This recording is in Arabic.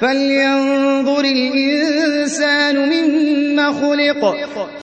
فَلْيَنظُرِ الْإِنسَانُ مِمَّ خُلِقَ.